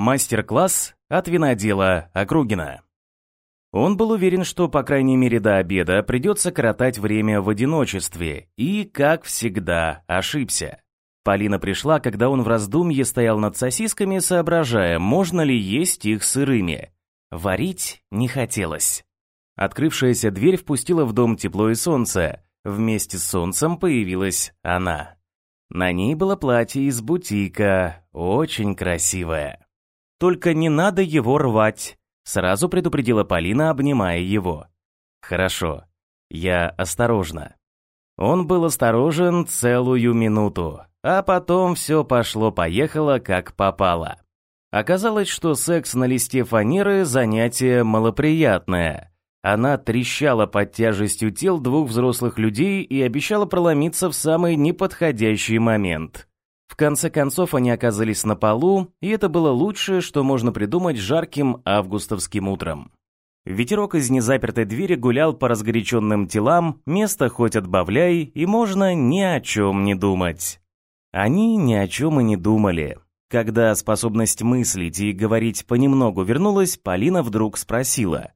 Мастер-класс от винодела Округина. Он был уверен, что, по крайней мере, до обеда придется коротать время в одиночестве, и, как всегда, ошибся. Полина пришла, когда он в раздумье стоял над сосисками, соображая, можно ли есть их сырыми. Варить не хотелось. Открывшаяся дверь впустила в дом тепло и солнце. Вместе с солнцем появилась она. На ней было платье из бутика, очень красивое. «Только не надо его рвать», — сразу предупредила Полина, обнимая его. «Хорошо, я осторожно». Он был осторожен целую минуту, а потом все пошло-поехало как попало. Оказалось, что секс на листе фанеры – занятие малоприятное. Она трещала под тяжестью тел двух взрослых людей и обещала проломиться в самый неподходящий момент. Конце концов они оказались на полу, и это было лучшее, что можно придумать жарким августовским утром. Ветерок из незапертой двери гулял по разгоряченным телам, место хоть отбавляй, и можно ни о чем не думать. Они ни о чем и не думали. Когда способность мыслить и говорить понемногу вернулась, Полина вдруг спросила.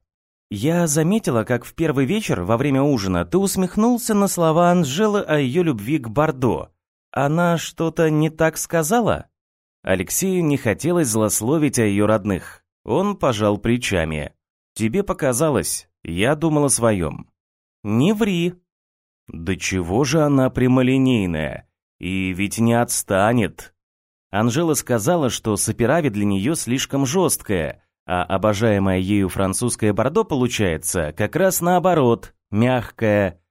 «Я заметила, как в первый вечер, во время ужина, ты усмехнулся на слова Анжелы о ее любви к Бордо. Она что-то не так сказала?» Алексею не хотелось злословить о ее родных. Он пожал плечами. «Тебе показалось, я думал о своем». «Не ври». «Да чего же она прямолинейная? И ведь не отстанет». Анжела сказала, что Саперави для нее слишком жесткая, а обожаемая ею французское бордо получается как раз наоборот, мягкое.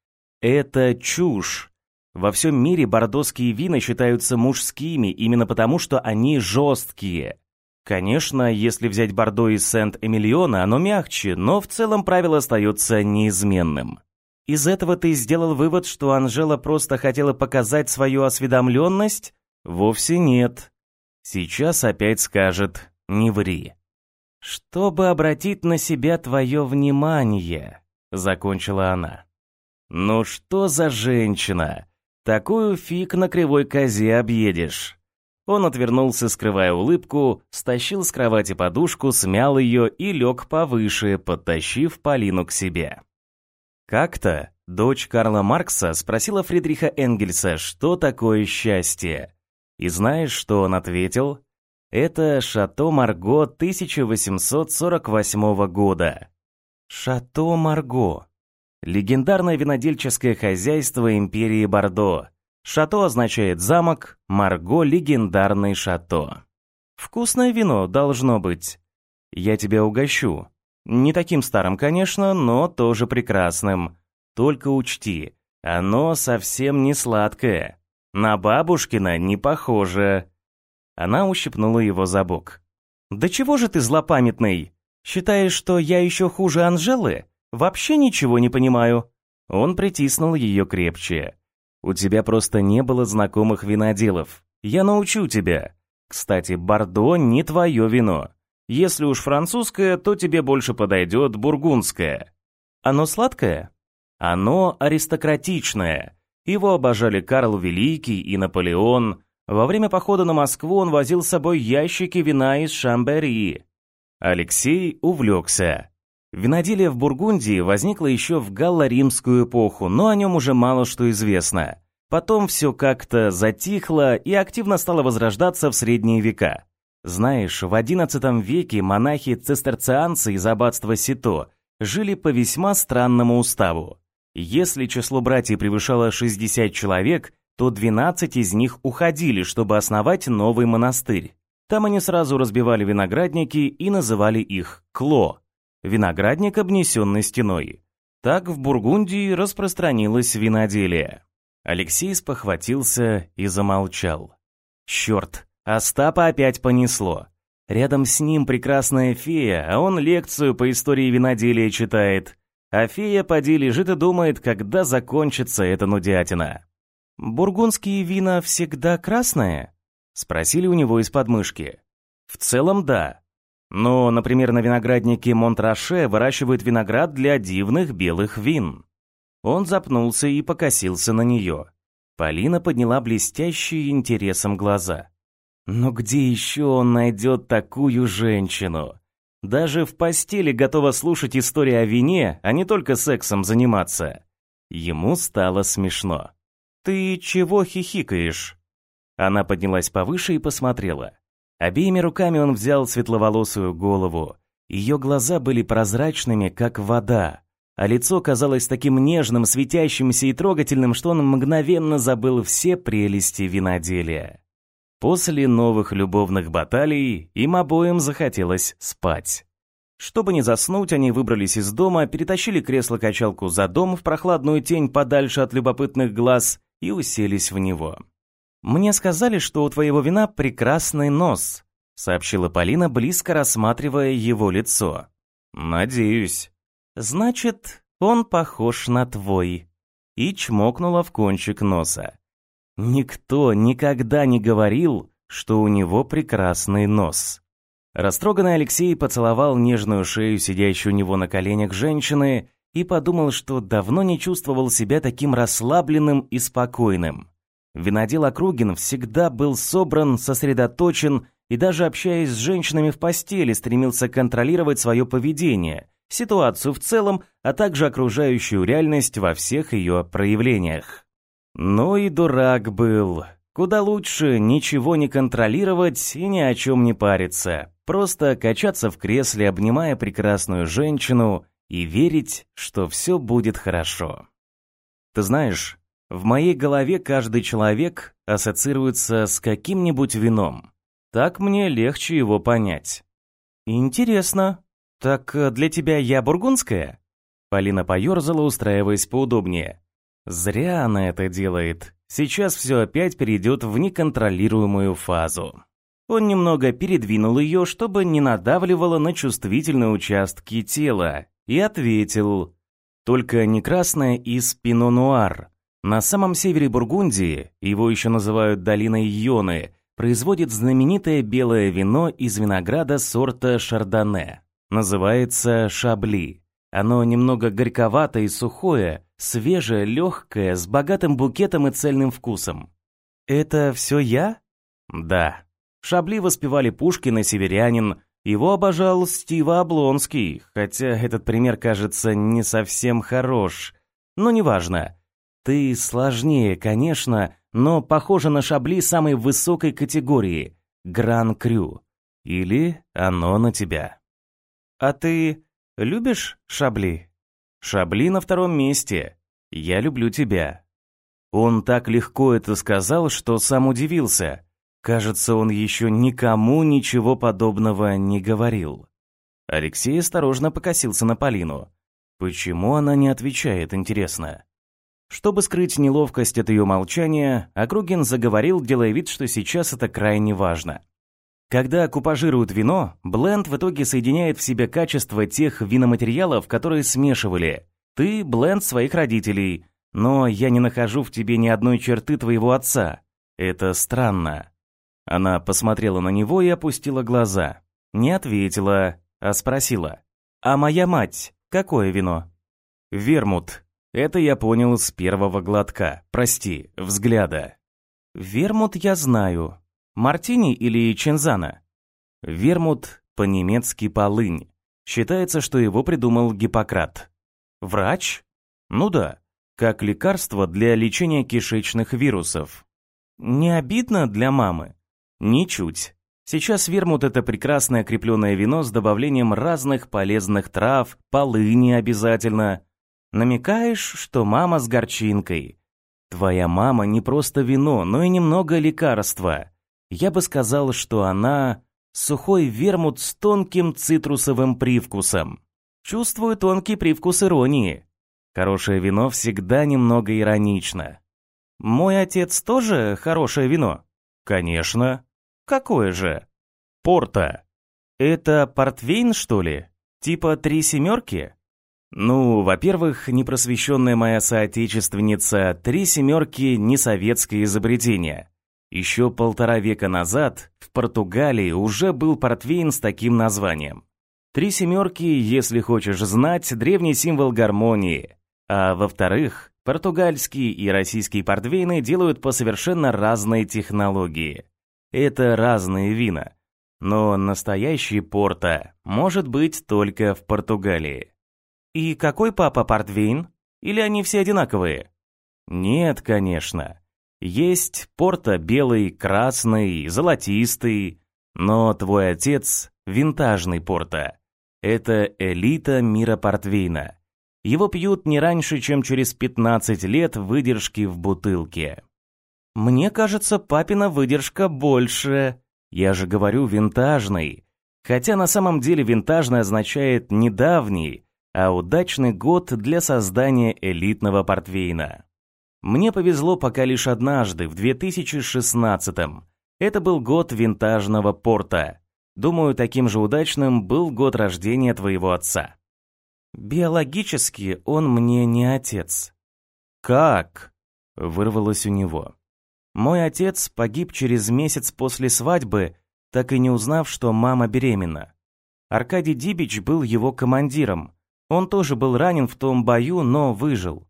Это чушь. Во всем мире бордоские вина считаются мужскими именно потому, что они жесткие. Конечно, если взять бордо из Сент-Эмильона, оно мягче, но в целом правило остается неизменным. Из этого ты сделал вывод, что Анжела просто хотела показать свою осведомленность? Вовсе нет. Сейчас опять скажет «не ври». «Чтобы обратить на себя твое внимание», — закончила она. «Ну что за женщина? Такую фиг на кривой козе объедешь». Он отвернулся, скрывая улыбку, стащил с кровати подушку, смял ее и лег повыше, подтащив Полину к себе. Как-то дочь Карла Маркса спросила Фридриха Энгельса, что такое счастье. И знаешь, что он ответил? Это Шато Марго 1848 года. Шато Марго. Легендарное винодельческое хозяйство империи Бордо. Шато означает замок, Марго – легендарный шато. Вкусное вино должно быть. Я тебя угощу. Не таким старым, конечно, но тоже прекрасным. Только учти, оно совсем не сладкое. На бабушкина не похоже. Она ущипнула его за бок. «Да чего же ты злопамятный? Считаешь, что я еще хуже Анжелы? Вообще ничего не понимаю». Он притиснул ее крепче. «У тебя просто не было знакомых виноделов. Я научу тебя. Кстати, Бордо не твое вино. Если уж французское, то тебе больше подойдет бургундское. Оно сладкое? Оно аристократичное. Его обожали Карл Великий и Наполеон, во время похода на Москву он возил с собой ящики вина из Шамбери. Алексей увлекся. Виноделие в Бургундии возникло еще в галло-римскую эпоху, но о нем уже мало что известно. Потом все как-то затихло и активно стало возрождаться в средние века. Знаешь, в XI веке монахи-цистерцианцы из аббатства Сито жили по весьма странному уставу. Если число братьев превышало 60 человек, то 12 из них уходили, чтобы основать новый монастырь. Там они сразу разбивали виноградники и называли их «кло» – виноградник, обнесенный стеной. Так в Бургундии распространилось виноделие. Алексей спохватился и замолчал. Черт, Остапа опять понесло. Рядом с ним прекрасная фея, а он лекцию по истории виноделия читает. А фея поди лежит и думает, когда закончится эта нудятина. «Бургундские вина всегда красные?» — спросили у него из подмышки. «В целом, да. Но, например, на винограднике Монтраше выращивают виноград для дивных белых вин». Он запнулся и покосился на нее. Полина подняла блестящие интересом глаза. Но где еще он найдет такую женщину? Даже в постели готова слушать истории о вине, а не только сексом заниматься. Ему стало смешно. «Ты чего хихикаешь?» Она поднялась повыше и посмотрела. Обеими руками он взял светловолосую голову. Ее глаза были прозрачными, как вода, а лицо казалось таким нежным, светящимся и трогательным, что он мгновенно забыл все прелести виноделия. После новых любовных баталий им обоим захотелось спать. Чтобы не заснуть, они выбрались из дома, перетащили кресло-качалку за дом в прохладную тень подальше от любопытных глаз и уселись в него. «Мне сказали, что у твоего вина прекрасный нос», сообщила Полина, близко рассматривая его лицо. «Надеюсь». «Значит, он похож на твой». И чмокнула в кончик носа. Никто никогда не говорил, что у него прекрасный нос. Растроганный Алексей поцеловал нежную шею сидящей у него на коленях женщины и подумал, что давно не чувствовал себя таким расслабленным и спокойным. Винодел Округин всегда был собран, сосредоточен и даже общаясь с женщинами в постели стремился контролировать свое поведение, ситуацию в целом, а также окружающую реальность во всех ее проявлениях. Ну и дурак был. Куда лучше ничего не контролировать и ни о чем не париться. Просто качаться в кресле, обнимая прекрасную женщину и верить, что все будет хорошо. Ты знаешь, в моей голове каждый человек ассоциируется с каким-нибудь вином. Так мне легче его понять. Интересно. Так э, для тебя я бургундская? Полина поерзала, устраиваясь поудобнее. Зря она это делает. Сейчас все опять перейдет в неконтролируемую фазу. Он немного передвинул ее, чтобы не надавливало на чувствительные участки тела, и ответил. Только не красное из пино-нуар. На самом севере Бургундии, его еще называют долиной Йоны, производит знаменитое белое вино из винограда сорта шардоне. Называется шабли. Оно немного горьковатое и сухое, свежее, легкое, с богатым букетом и цельным вкусом. Это все я? Да. Шабли воспевали Пушкин и Северянин, его обожал Стива Облонский, хотя этот пример кажется не совсем хорош. Но неважно. Ты сложнее, конечно, но похоже на Шабли самой высокой категории — Гран-Крю. Или оно на тебя. А ты любишь Шабли? Шабли на втором месте. Я люблю тебя. Он так легко это сказал, что сам удивился. Кажется, он еще никому ничего подобного не говорил. Алексей осторожно покосился на Полину. Почему она не отвечает, интересно? Чтобы скрыть неловкость от ее молчания, Округин заговорил, делая вид, что сейчас это крайне важно. Когда купажируют вино, бленд в итоге соединяет в себе качество тех виноматериалов, которые смешивали. Ты бленд своих родителей, но я не нахожу в тебе ни одной черты твоего отца. Это странно. Она посмотрела на него и опустила глаза. Не ответила, а спросила: "А моя мать, какое вино?" "Вермут", это я понял с первого глотка. Прости, взгляда. Вермут я знаю. Мартини или Чензана? Вермут по-немецки полынь. Считается, что его придумал Гиппократ. Врач? Ну да, как лекарство для лечения кишечных вирусов. Не обидно для мамы? Ничуть. Сейчас вермут это прекрасное крепленное вино с добавлением разных полезных трав, полыни обязательно. Намекаешь, что мама с горчинкой. Твоя мама не просто вино, но и немного лекарства. Я бы сказал, что она сухой вермут с тонким цитрусовым привкусом. Чувствую тонкий привкус иронии. Хорошее вино всегда немного иронично. Мой отец тоже хорошее вино? Конечно. Какое же? Порта. Это портвейн, что ли? Типа три семерки? Ну, во-первых, непросвещенная моя соотечественница, три семерки не советское изобретение. Еще полтора века назад в Португалии уже был портвейн с таким названием. Три семерки, если хочешь знать, древний символ гармонии. А во-вторых, португальские и российские портвейны делают по совершенно разной технологии. это разные вина. Но настоящий порто может быть только в Португалии. И какой папа портвейн? Или они все одинаковые? Нет, конечно. Есть порто белый, красный, золотистый, но твой отец — винтажный порто. Это элита мира портвейна. Его пьют не раньше, чем через 15 лет выдержки в бутылке. Мне кажется, папина выдержка больше. Я же говорю винтажный. Хотя на самом деле винтажный означает недавний, а удачный год для создания элитного портвейна. Мне повезло пока лишь однажды, в 2016-м. Это был год винтажного порта. Думаю, таким же удачным был год рождения твоего отца. Биологически он мне не отец. Как? Вырвалось у него. Мой отец погиб через месяц после свадьбы, так и не узнав, что мама беременна. Аркадий Дибич был его командиром. Он тоже был ранен в том бою, но выжил.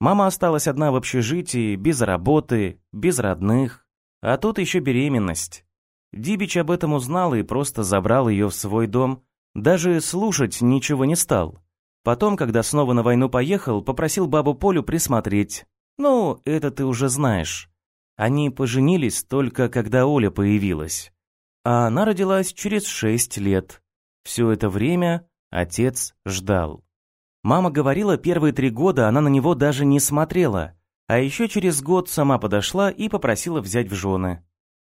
Мама осталась одна в общежитии, без работы, без родных. А тут еще беременность. Дибич об этом узнал и просто забрал ее в свой дом. Даже слушать ничего не стал. Потом, когда снова на войну поехал, попросил бабу Полю присмотреть. Ну, это ты уже знаешь. Они поженились только когда Оля появилась. А она родилась через шесть лет. Все это время отец ждал. Мама говорила, первые три года она на него даже не смотрела, а еще через год сама подошла и попросила взять в жены.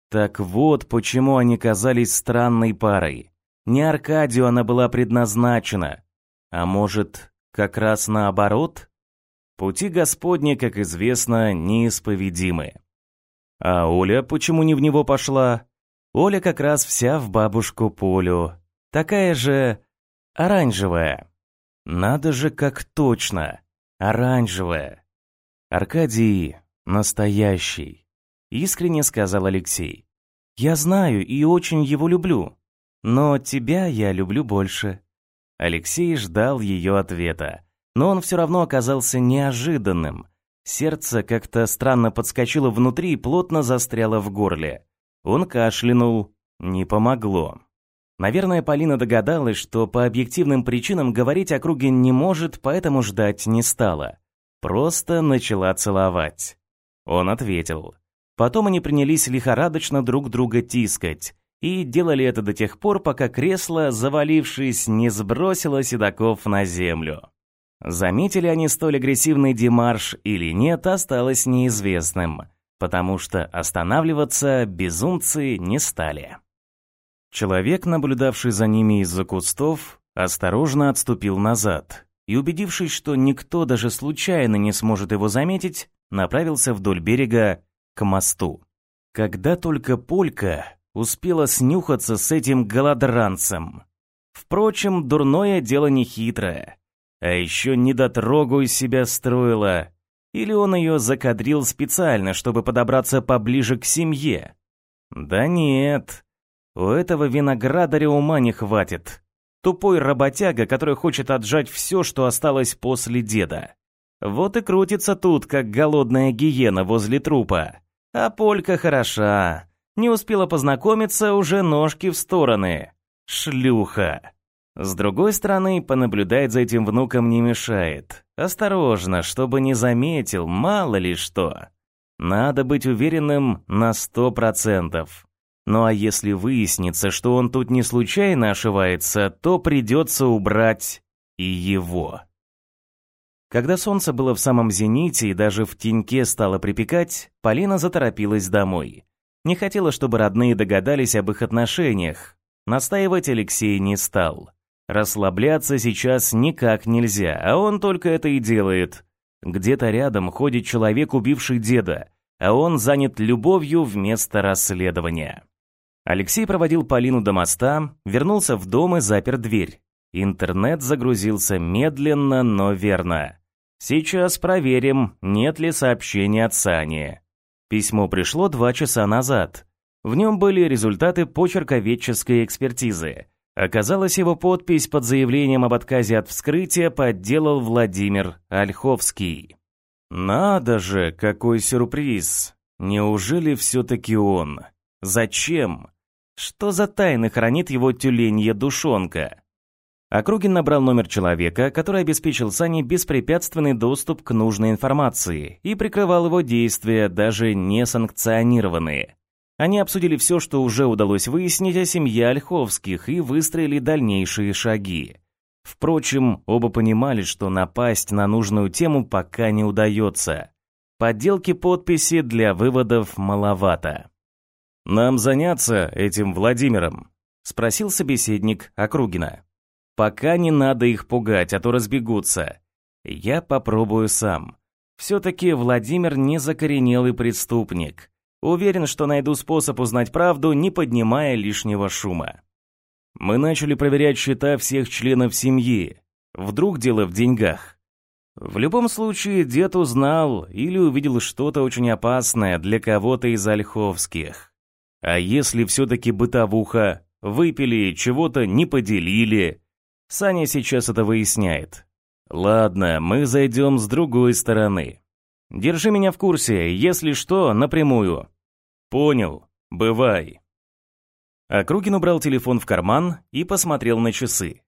Так вот, почему они казались странной парой. Не Аркадию она была предназначена, а может, как раз наоборот? Пути Господни, как известно, неисповедимы. А Оля почему не в него пошла? Оля как раз вся в бабушку Полю. Такая же оранжевая. Надо же, как точно. Оранжевая. Аркадий настоящий. Искренне сказал Алексей. Я знаю и очень его люблю. Но тебя я люблю больше. Алексей ждал ее ответа, но он все равно оказался неожиданным. Сердце как-то странно подскочило внутри и плотно застряло в горле. Он кашлянул. Не помогло. Наверное, Полина догадалась, что по объективным причинам говорить о круге не может, поэтому ждать не стала. Просто начала целовать. Он ответил. Потом они принялись лихорадочно друг друга тискать и делали это до тех пор, пока кресло, завалившись, не сбросило седаков на землю. Заметили они столь агрессивный демарш или нет, осталось неизвестным, потому что останавливаться безумцы не стали. Человек, наблюдавший за ними из-за кустов, осторожно отступил назад и, убедившись, что никто даже случайно не сможет его заметить, направился вдоль берега к мосту. Когда только Полька успела снюхаться с этим голодранцем. Впрочем, дурное дело не хитрое. А еще недотрогу из себя строила. Или он ее закадрил специально, чтобы подобраться поближе к семье? Да нет. У этого виноградаря ума не хватит. Тупой работяга, который хочет отжать все, что осталось после деда. Вот и крутится тут, как голодная гиена возле трупа. А полька хороша. Не успела познакомиться, уже ножки в стороны. Шлюха. С другой стороны, понаблюдать за этим внуком не мешает. Осторожно, чтобы не заметил, мало ли что. Надо быть уверенным на сто процентов. Ну а если выяснится, что он тут не случайно ошивается, то придется убрать и его. Когда солнце было в самом зените и даже в теньке стало припекать, Полина заторопилась домой. Не хотела, чтобы родные догадались об их отношениях. Настаивать Алексей не стал. Расслабляться сейчас никак нельзя, а он только это и делает. Где-то рядом ходит человек, убивший деда, а он занят любовью вместо расследования. Алексей проводил Полину до моста, вернулся в дом и запер дверь. Интернет загрузился медленно, но верно. Сейчас проверим, нет ли сообщения от Сани. Письмо пришло два часа назад. В нем были результаты почерковедческой экспертизы. Оказалось, его подпись под заявлением об отказе от вскрытия подделал Владимир Ольховский. Надо же, какой сюрприз! Неужели все-таки он? Зачем? Что за тайны хранит его тюленья душонка? Округин набрал номер человека, который обеспечил Сане беспрепятственный доступ к нужной информации и прикрывал его действия, даже не санкционированные. Они обсудили все, что уже удалось выяснить о семье Ольховских и выстроили дальнейшие шаги. Впрочем, оба понимали, что напасть на нужную тему пока не удается. Подделки подписи для выводов маловато. «Нам заняться этим Владимиром?» — спросил собеседник Округина. «Пока не надо их пугать, а то разбегутся. Я попробую сам. Все-таки Владимир не закоренелый преступник. Уверен, что найду способ узнать правду, не поднимая лишнего шума». Мы начали проверять счета всех членов семьи. Вдруг дело в деньгах. В любом случае, дед узнал или увидел что-то очень опасное для кого-то из ольховских. А если все-таки бытовуха, выпили, чего-то не поделили? Саня сейчас это выясняет. Ладно, мы зайдем с другой стороны. Держи меня в курсе, если что, напрямую. Понял, бывай. Округин убрал телефон в карман и посмотрел на часы.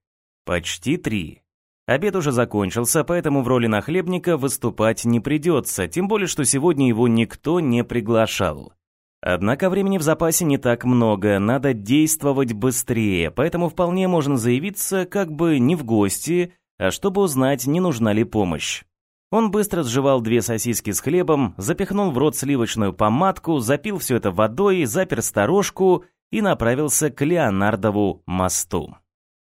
Почти три. Обед уже закончился, поэтому в роли нахлебника выступать не придется, тем более, что сегодня его никто не приглашал. Однако времени в запасе не так много, надо действовать быстрее, поэтому вполне можно заявиться как бы не в гости, а чтобы узнать, не нужна ли помощь. Он быстро сживал две сосиски с хлебом, запихнул в рот сливочную помадку, запил все это водой, запер сторожку и направился к Леонардову мосту.